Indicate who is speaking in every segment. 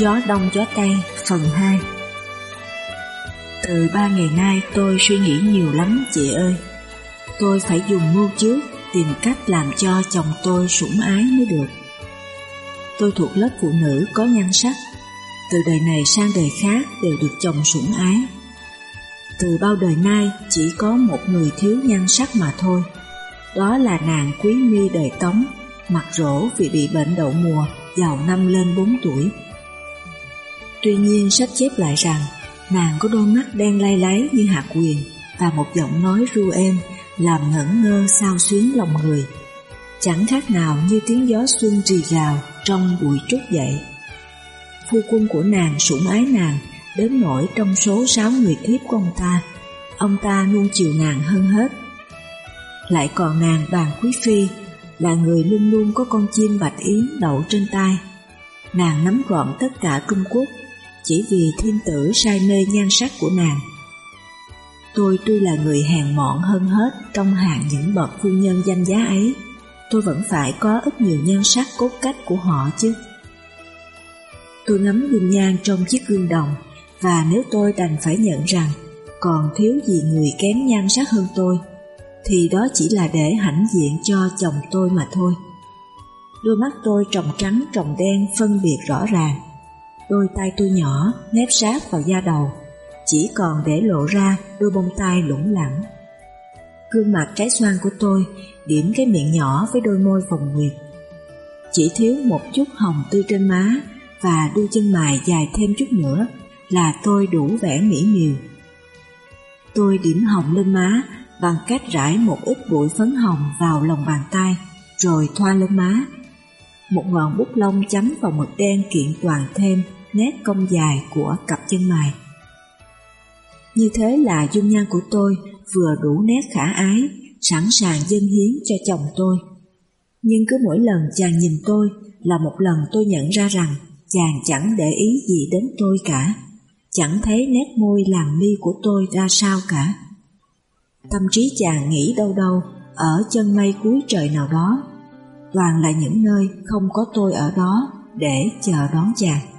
Speaker 1: Gió đông gió tây, phần 2 Từ ba ngày nay tôi suy nghĩ nhiều lắm, chị ơi. Tôi phải dùng mưu trước tìm cách làm cho chồng tôi sủng ái mới được. Tôi thuộc lớp phụ nữ có nhan sắc. Từ đời này sang đời khác đều được chồng sủng ái. Từ bao đời nay chỉ có một người thiếu nhan sắc mà thôi. Đó là nàng quý mi đời Tống Mặt rỗ vì bị bệnh đậu mùa, Giàu năm lên 4 tuổi. Tuy nhiên sách chép lại rằng nàng có đôi mắt đen lay láy như hạt quyền và một giọng nói ru êm làm ngẩn ngơ sao xuyến lòng người. Chẳng khác nào như tiếng gió xuân rì rào trong bụi trúc dậy. Phu quân của nàng sủng ái nàng đến nỗi trong số sáu người thiếp của ông ta, ông ta luôn chiều nàng hơn hết. Lại còn nàng bàn quý phi là người luôn luôn có con chim bạch yến đậu trên tay. Nàng nắm gọn tất cả Trung Quốc chỉ vì thiên tử say mê nhan sắc của nàng. Tôi tuy là người hèn mọn hơn hết trong hàng những bậc phu nhân danh giá ấy, tôi vẫn phải có ít nhiều nhan sắc cốt cách của họ chứ. Tôi ngắm dung nhan trong chiếc gương đồng, và nếu tôi đành phải nhận rằng còn thiếu gì người kém nhan sắc hơn tôi, thì đó chỉ là để hãnh diện cho chồng tôi mà thôi. Đôi mắt tôi trồng trắng trồng đen phân biệt rõ ràng, Đôi tay tôi nhỏ, nếp sát vào da đầu, chỉ còn để lộ ra đôi bông tai lủng lẳng. Gương mặt trái xoan của tôi điểm cái miệng nhỏ với đôi môi phồng nguyệt. Chỉ thiếu một chút hồng tươi trên má và đôi chân mày dài thêm chút nữa là tôi đủ vẻ mỹ miều. Tôi điểm hồng lên má bằng cách rải một ít bụi phấn hồng vào lòng bàn tay rồi thoa lên má. Một ngọn bút lông chấm vào mực đen kiện toàn thêm nét cong dài của cặp chân mày. Như thế là dung nhan của tôi vừa đủ nét khả ái, sẵn sàng dâng hiến cho chồng tôi. Nhưng cứ mỗi lần chàng nhìn tôi là một lần tôi nhận ra rằng chàng chẳng để ý gì đến tôi cả, chẳng thấy nét môi làm mi của tôi ra sao cả. Tâm trí chàng nghĩ đâu đâu, ở chân mây cuối trời nào đó, toàn là những nơi không có tôi ở đó để chờ đón chàng.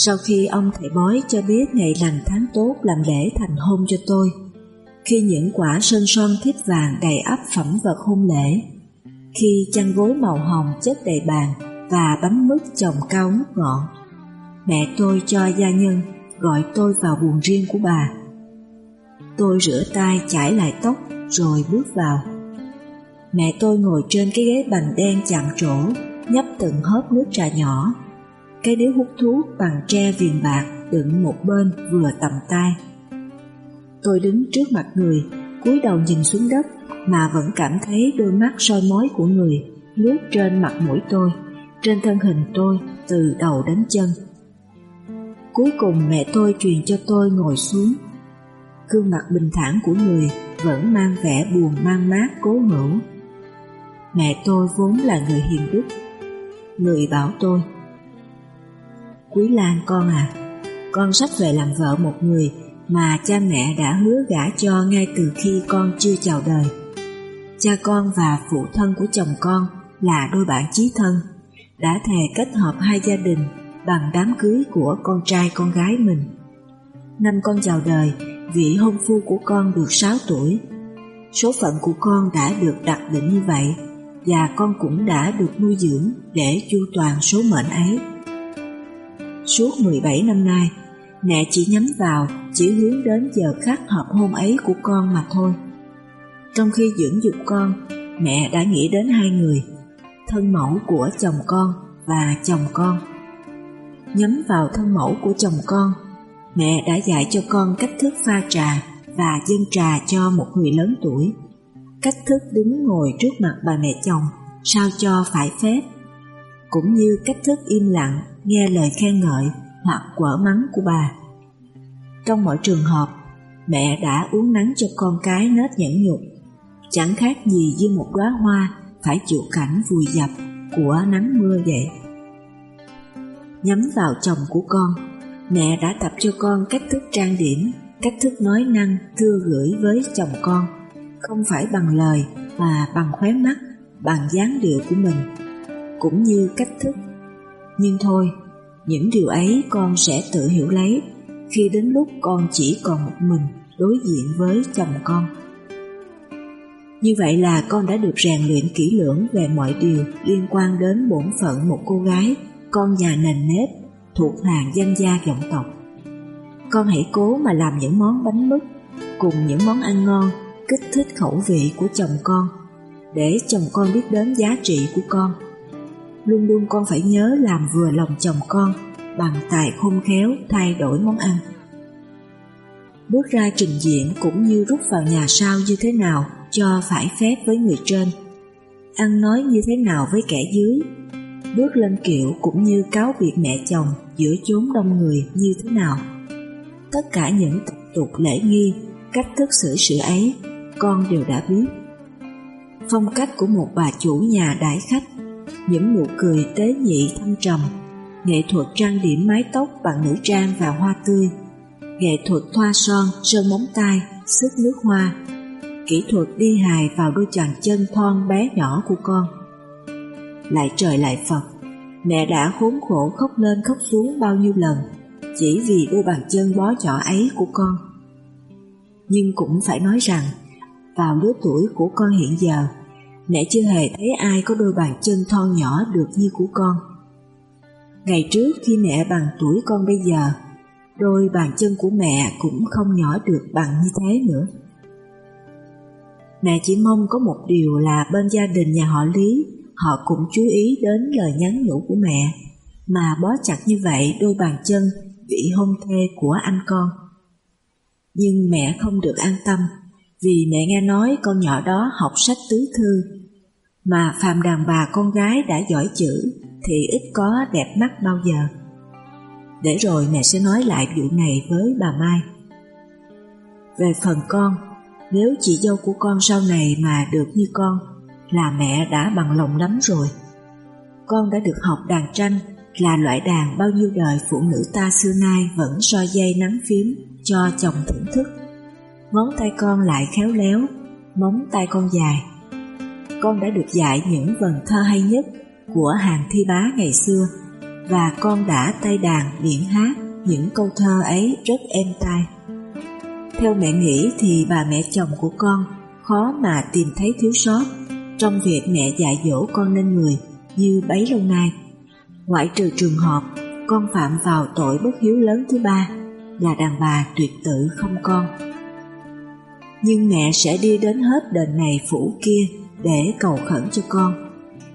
Speaker 1: Sau khi ông thầy bói cho biết ngày lành tháng tốt làm lễ thành hôn cho tôi, khi những quả sơn son thiếp vàng đầy ắp phẩm vật hôn lễ, khi chăn gối màu hồng chất đầy bàn và bánh mứt chồng cao ngút ngọn, mẹ tôi cho gia nhân gọi tôi vào buồng riêng của bà. Tôi rửa tay chải lại tóc rồi bước vào. Mẹ tôi ngồi trên cái ghế bành đen chạm trổ, nhấp từng hớp nước trà nhỏ cái điếu hút thuốc bằng tre viền bạc đựng một bên vừa tầm tay. Tôi đứng trước mặt người, cúi đầu nhìn xuống đất mà vẫn cảm thấy đôi mắt soi mói của người lướt trên mặt mũi tôi, trên thân hình tôi từ đầu đến chân. Cuối cùng mẹ tôi truyền cho tôi ngồi xuống. Gương mặt bình thản của người vẫn mang vẻ buồn mang mát cố hữu. Mẹ tôi vốn là người hiền đức. Người bảo tôi Quý Lan con à, con sắp về làm vợ một người mà cha mẹ đã hứa gả cho ngay từ khi con chưa chào đời. Cha con và phụ thân của chồng con là đôi bạn chí thân, đã thề kết hợp hai gia đình bằng đám cưới của con trai con gái mình. Năm con chào đời, vị hôn phu của con được 6 tuổi. Số phận của con đã được đặt định như vậy và con cũng đã được nuôi dưỡng để chu toàn số mệnh ấy. Suốt 17 năm nay, mẹ chỉ nhắm vào, chỉ hướng đến giờ khắc hợp hôn ấy của con mà thôi. Trong khi dưỡng dục con, mẹ đã nghĩ đến hai người, thân mẫu của chồng con và chồng con. Nhắm vào thân mẫu của chồng con, mẹ đã dạy cho con cách thức pha trà và dâng trà cho một người lớn tuổi, cách thức đứng ngồi trước mặt bà mẹ chồng sao cho phải phép, cũng như cách thức im lặng nghe lời khen ngợi hoặc quở mắng của bà. Trong mọi trường hợp, mẹ đã uống nắng cho con cái nết nhẫn nhục, chẳng khác gì như một đóa hoa phải chịu cảnh vùi dập của nắng mưa vậy. Nhắm vào chồng của con, mẹ đã tập cho con cách thức trang điểm, cách thức nói năng thưa gửi với chồng con, không phải bằng lời mà bằng khóe mắt, bằng dáng điệu của mình, cũng như cách thức nhưng thôi, những điều ấy con sẽ tự hiểu lấy khi đến lúc con chỉ còn một mình đối diện với chồng con. Như vậy là con đã được rèn luyện kỹ lưỡng về mọi điều liên quan đến bổn phận một cô gái, con nhà nền nếp, thuộc hàng danh gia vọng tộc. Con hãy cố mà làm những món bánh mứt cùng những món ăn ngon kích thích khẩu vị của chồng con để chồng con biết đến giá trị của con. Luôn luôn con phải nhớ làm vừa lòng chồng con bằng tài khôn khéo thay đổi món ăn. Bước ra trình diễn cũng như rút vào nhà sau như thế nào cho phải phép với người trên, ăn nói như thế nào với kẻ dưới, bước lên kiệu cũng như cáo biệt mẹ chồng giữa chốn đông người như thế nào. Tất cả những tập tục lễ nghi, cách thức xử sự ấy, con đều đã biết. Phong cách của một bà chủ nhà đãi khách, những nụ cười tế nhị thâm trầm, nghệ thuật trang điểm mái tóc bằng nữ trang và hoa tươi, nghệ thuật thoa son, sơn móng tay, sức nước hoa, kỹ thuật đi hài vào đôi chàng chân thon bé nhỏ của con. Lại trời lại Phật, mẹ đã khốn khổ khóc lên khóc xuống bao nhiêu lần, chỉ vì đôi bàn chân bó chỏ ấy của con. Nhưng cũng phải nói rằng, vào lứa tuổi của con hiện giờ, mẹ chưa hề thấy ai có đôi bàn chân thon nhỏ được như của con. Ngày trước khi mẹ bằng tuổi con bây giờ, đôi bàn chân của mẹ cũng không nhỏ được bằng như thế nữa. Mẹ chỉ mong có một điều là bên gia đình nhà họ Lý họ cũng chú ý đến lời nhắn nhủ của mẹ mà bó chặt như vậy đôi bàn chân vị hôn thê của anh con. Nhưng mẹ không được an tâm vì mẹ nghe nói con nhỏ đó học sách tứ thư mà phàm đàn bà con gái đã giỏi chữ thì ít có đẹp mắt bao giờ. Để rồi mẹ sẽ nói lại vụ này với bà Mai. Về phần con, nếu chị dâu của con sau này mà được như con là mẹ đã bằng lòng lắm rồi. Con đã được học đàn tranh là loại đàn bao nhiêu đời phụ nữ ta xưa nay vẫn so dây nắng phím cho chồng thưởng thức. Ngón tay con lại khéo léo, móng tay con dài. Con đã được dạy những vần thơ hay nhất của hàng thi bá ngày xưa và con đã tay đàn miệng hát những câu thơ ấy rất êm tai. Theo mẹ nghĩ thì bà mẹ chồng của con khó mà tìm thấy thiếu sót trong việc mẹ dạy dỗ con nên người như bấy lâu nay. Ngoại trừ trường hợp con phạm vào tội bất hiếu lớn thứ ba là đàn bà tuyệt tự không con. Nhưng mẹ sẽ đi đến hết đền này phủ kia để cầu khẩn cho con.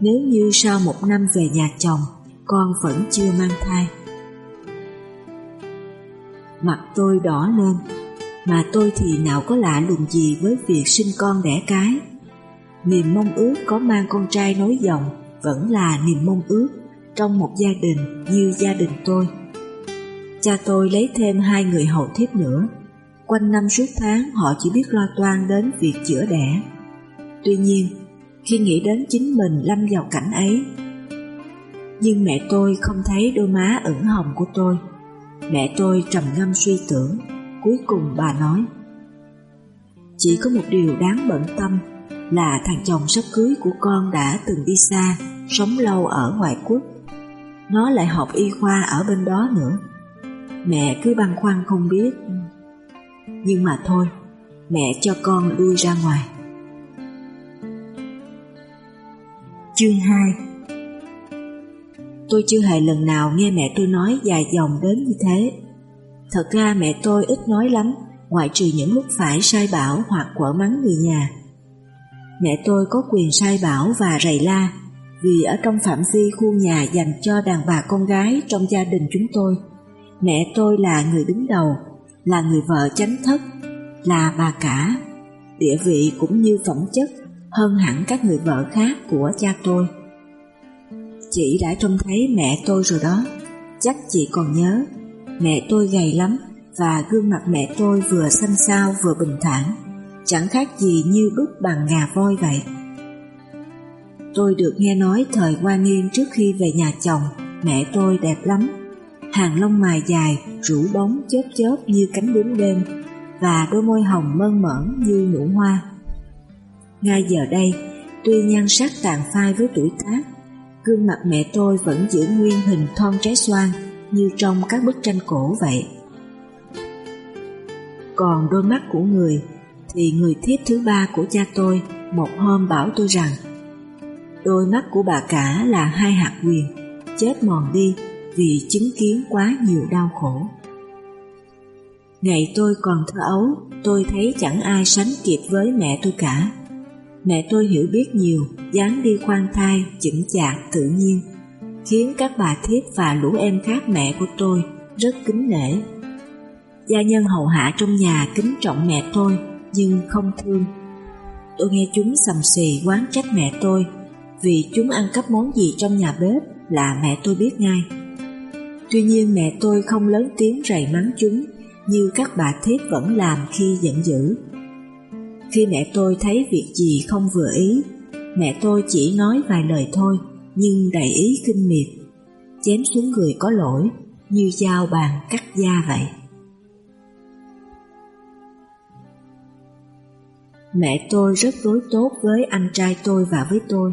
Speaker 1: Nếu như sau một năm về nhà chồng, con vẫn chưa mang thai. Mặt tôi đỏ lên mà tôi thì nào có lạ lùng gì với việc sinh con đẻ cái. Niềm mong ước có mang con trai nối dòng vẫn là niềm mong ước trong một gia đình như gia đình tôi. Cha tôi lấy thêm hai người hầu thiếp nữa. Quanh năm suốt tháng họ chỉ biết lo toan đến việc chữa đẻ. Tuy nhiên, khi nghĩ đến chính mình lâm vào cảnh ấy, nhưng mẹ tôi không thấy đôi má ửng hồng của tôi. Mẹ tôi trầm ngâm suy tưởng Cuối cùng bà nói Chỉ có một điều đáng bận tâm Là thằng chồng sắp cưới của con đã từng đi xa Sống lâu ở ngoại quốc Nó lại học y khoa ở bên đó nữa Mẹ cứ băn khoăn không biết nhưng mà thôi Mẹ cho con lui ra ngoài. Chương 2 Tôi chưa hề lần nào nghe mẹ tôi nói dài dòng đến như thế. Thật ra mẹ tôi ít nói lắm, ngoại trừ những lúc phải sai bảo hoặc quở mắng người nhà. Mẹ tôi có quyền sai bảo và rầy la, vì ở trong phạm vi khu nhà dành cho đàn bà con gái trong gia đình chúng tôi, mẹ tôi là người đứng đầu, là người vợ chánh thất, là bà cả, địa vị cũng như phẩm chất hơn hẳn các người vợ khác của cha tôi. Chị đã trông thấy mẹ tôi rồi đó, chắc chị còn nhớ Mẹ tôi gầy lắm và gương mặt mẹ tôi vừa xanh xao vừa bình thản, chẳng khác gì như đúc bằng ngà voi vậy. Tôi được nghe nói thời qua niên trước khi về nhà chồng, mẹ tôi đẹp lắm. Hàng lông mài dài, rủ bóng chớp chớp như cánh bướm đêm và đôi môi hồng mơn mởn như nụ hoa. Ngay giờ đây, tuy nhan sắc tàn phai với tuổi tác, Gương mặt mẹ tôi vẫn giữ nguyên hình thon trái xoan như trong các bức tranh cổ vậy. Còn đôi mắt của người thì người thiếp thứ ba của cha tôi một hôm bảo tôi rằng đôi mắt của bà cả là hai hạt quyền chết mòn đi vì chứng kiến quá nhiều đau khổ. Ngày tôi còn thơ ấu, tôi thấy chẳng ai sánh kịp với mẹ tôi cả. Mẹ tôi hiểu biết nhiều, dám đi khoan thai, chững chạc, tự nhiên, khiến các bà thiếp và lũ em khác mẹ của tôi rất kính nể. Gia nhân hầu hạ trong nhà kính trọng mẹ tôi, nhưng không thương. Tôi nghe chúng sầm xì quán trách mẹ tôi, vì chúng ăn cắp món gì trong nhà bếp là mẹ tôi biết ngay. Tuy nhiên mẹ tôi không lớn tiếng rầy mắng chúng như các bà thiếp vẫn làm khi giận dữ. Khi mẹ tôi thấy việc gì không vừa ý, mẹ tôi chỉ nói vài lời thôi nhưng đầy ý kinh miệt, chém xuống người có lỗi như dao bàn cắt da vậy. Mẹ tôi rất đối tốt với anh trai tôi và với tôi,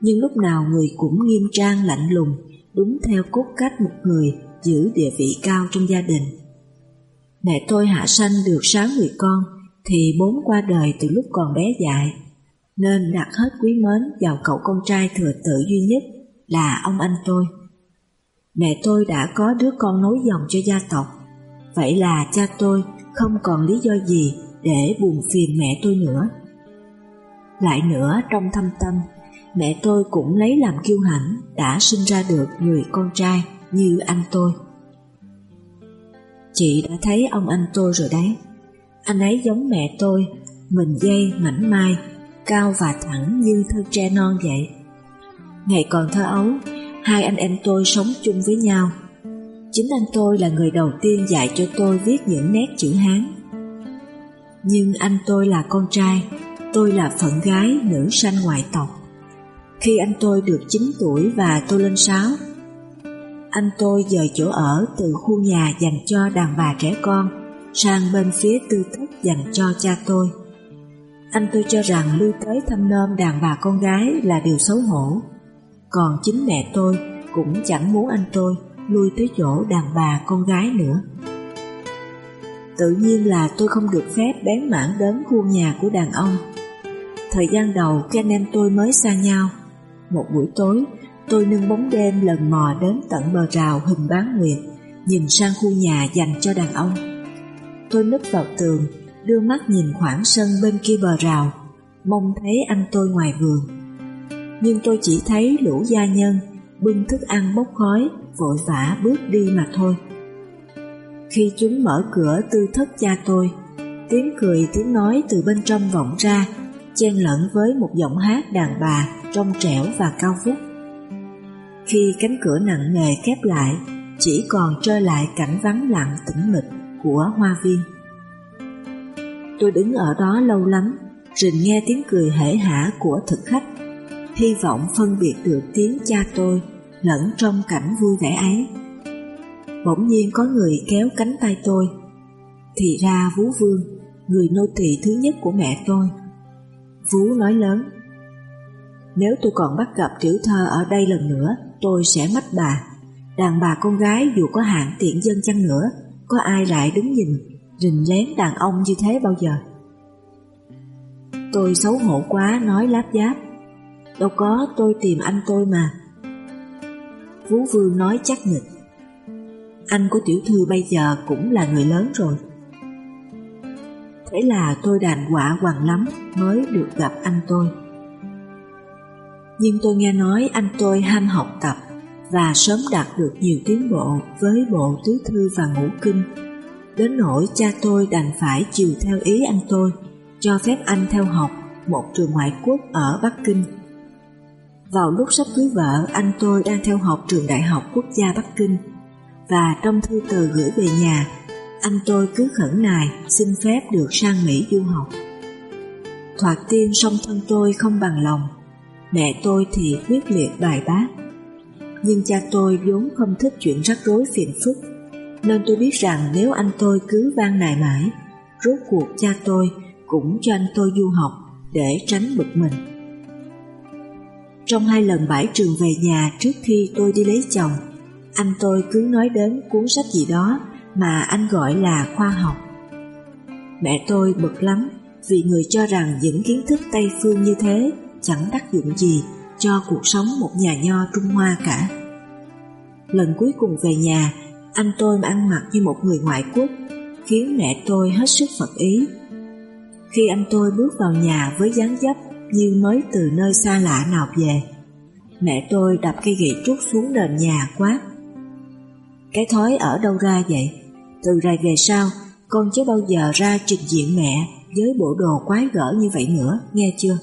Speaker 1: nhưng lúc nào người cũng nghiêm trang lạnh lùng, đúng theo cốt cách một người giữ địa vị cao trong gia đình. Mẹ tôi hạ sanh được sáu người con, thì bốn qua đời từ lúc còn bé dại, nên đặt hết quý mến vào cậu con trai thừa tự duy nhất là ông anh tôi. Mẹ tôi đã có đứa con nối dòng cho gia tộc, vậy là cha tôi không còn lý do gì để buồn phiền mẹ tôi nữa. Lại nữa trong thâm tâm, mẹ tôi cũng lấy làm kiêu hãnh đã sinh ra được người con trai như anh tôi. Chị đã thấy ông anh tôi rồi đấy. Anh ấy giống mẹ tôi, mình dây, mảnh mai, cao và thẳng như thân tre non vậy. Ngày còn thơ ấu, hai anh em tôi sống chung với nhau. Chính anh tôi là người đầu tiên dạy cho tôi viết những nét chữ Hán. Nhưng anh tôi là con trai, tôi là phận gái nữ sanh ngoại tộc. Khi anh tôi được 9 tuổi và tôi lên 6, anh tôi dời chỗ ở từ khu nhà dành cho đàn bà trẻ con sang bên phía tư thất dành cho cha tôi. Anh tôi cho rằng lui tới thăm nom đàn bà con gái là điều xấu hổ, còn chính mẹ tôi cũng chẳng muốn anh tôi lui tới chỗ đàn bà con gái nữa. Tự nhiên là tôi không được phép bén mảng đến khu nhà của đàn ông. Thời gian đầu khi anh em tôi mới xa nhau, một buổi tối tôi nâng bóng đêm lần mò đến tận bờ rào hình bán nguyệt, nhìn sang khu nhà dành cho đàn ông. Tôi nấp vào tường, đưa mắt nhìn khoảng sân bên kia bờ rào, mong thấy anh tôi ngoài vườn. Nhưng tôi chỉ thấy lũ gia nhân bưng thức ăn bốc khói, vội vã bước đi mà thôi. Khi chúng mở cửa tư thất cha tôi, tiếng cười tiếng nói từ bên trong vọng ra, chen lẫn với một giọng hát đàn bà trong trẻo và cao vút. Khi cánh cửa nặng nề khép lại, chỉ còn trơ lại cảnh vắng lặng tĩnh mịch của hoa viên. Tôi đứng ở đó lâu lắm, rình nghe tiếng cười hể hả của thực khách, hy vọng phân biệt được tiếng cha tôi lẫn trong cảnh vui vẻ ấy. Bỗng nhiên có người kéo cánh tay tôi, thì ra Vú Vương, người nô tỳ thứ nhất của mẹ tôi. Vú nói lớn, nếu tôi còn bắt gặp tiểu thơ ở đây lần nữa, tôi sẽ mất bà. Đàn bà con gái dù có hạng tiện dân chăng nữa, có ai lại đứng nhìn, rình lén đàn ông như thế bao giờ? Tôi xấu hổ quá nói láp giáp. Đâu có, tôi tìm anh tôi mà. Phú Vương nói chắc nịch. Anh của tiểu thư bây giờ cũng là người lớn rồi. Thế là tôi đành quả hoàng lắm mới được gặp anh tôi nhưng tôi nghe nói anh tôi ham học tập và sớm đạt được nhiều tiến bộ với bộ tứ thư và ngũ kinh. Đến nỗi cha tôi đành phải chiều theo ý anh tôi, cho phép anh theo học một trường ngoại quốc ở Bắc Kinh. Vào lúc sắp cưới vợ, anh tôi đang theo học trường Đại học Quốc gia Bắc Kinh và trong thư từ gửi về nhà, anh tôi cứ khẩn nài xin phép được sang Mỹ du học. Thoạt tiên song thân tôi không bằng lòng Mẹ tôi thì quyết liệt bài bác Nhưng cha tôi vốn không thích chuyện rắc rối phiền phức Nên tôi biết rằng nếu anh tôi cứ van nài mãi Rốt cuộc cha tôi cũng cho anh tôi du học để tránh bực mình Trong hai lần bãi trường về nhà trước khi tôi đi lấy chồng, anh tôi cứ nói đến cuốn sách gì đó mà anh gọi là khoa học. Mẹ tôi bực lắm vì người cho rằng những kiến thức Tây Phương như thế chẳng tác dụng gì cho cuộc sống một nhà nho Trung Hoa cả. Lần cuối cùng về nhà, anh tôi ăn mặc như một người ngoại quốc, khiến mẹ tôi hết sức phật ý. Khi anh tôi bước vào nhà với dáng dấp như mới từ nơi xa lạ nào về, mẹ tôi đập cây gậy trúc xuống nền nhà quát. Cái thói ở đâu ra vậy? Từ rày về sau, con chứ bao giờ ra trình diện mẹ với bộ đồ quái gở như vậy nữa, nghe chưa?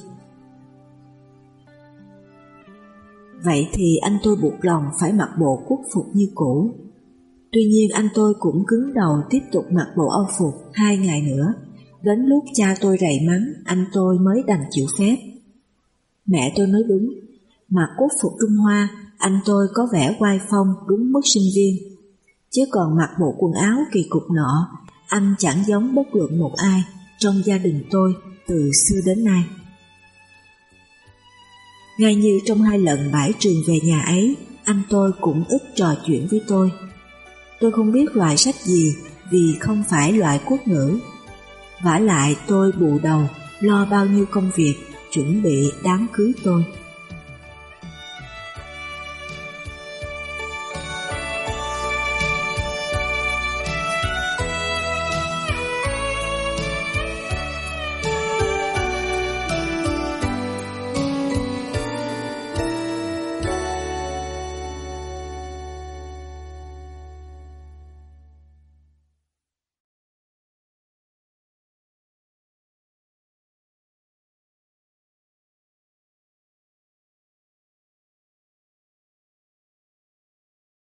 Speaker 1: Vậy thì anh tôi buộc lòng phải mặc bộ quốc phục như cũ. Tuy nhiên anh tôi cũng cứng đầu tiếp tục mặc bộ âu phục hai ngày nữa. Đến lúc cha tôi rầy mắng, anh tôi mới đành chịu phép. Mẹ tôi nói đúng, mặc quốc phục Trung Hoa, anh tôi có vẻ oai phong đúng mức sinh viên. Chứ còn mặc bộ quần áo kỳ cục nọ, anh chẳng giống bất luận một ai trong gia đình tôi từ xưa đến nay. Ngay như trong hai lần bãi trường về nhà ấy, anh tôi cũng ít trò chuyện với tôi. Tôi không biết loại sách gì vì không phải loại quốc ngữ. vả lại tôi bù đầu lo bao nhiêu công việc chuẩn bị đám cưới tôi.